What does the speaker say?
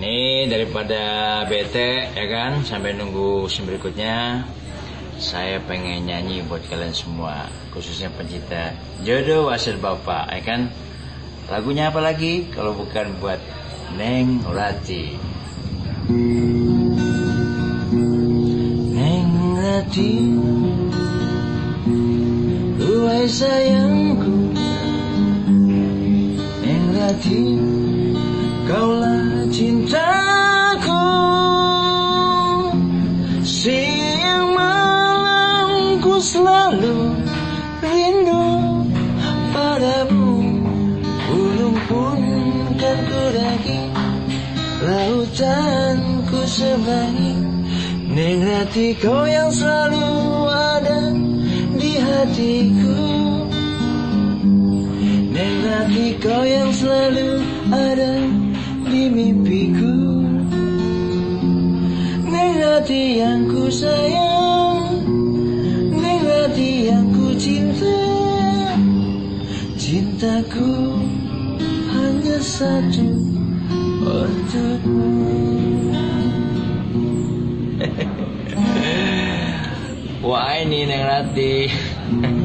Nih daripada bete ya kan? Sampai nunggu sim berikutnya. Saya pengen nyanyi buat kalian semua khususnya pencinta jodoh wasir bapak ya kan? Lagunya apa lagi? Kalau bukan buat Neng Rati Neng Rati Duhai sayangku. Neng Rati Kaulah cintaku Siang malam ku selalu rindu padamu. Gunung pun kan daki Lautan ku seberangi Neng Rati kau yang selalu ada di hatiku. Neng Rati kau yang selalu Rati yang ku sayang Neng Rati yang ku cinta. Cintaku hanya satu untukmu. Wah ini Neng Rati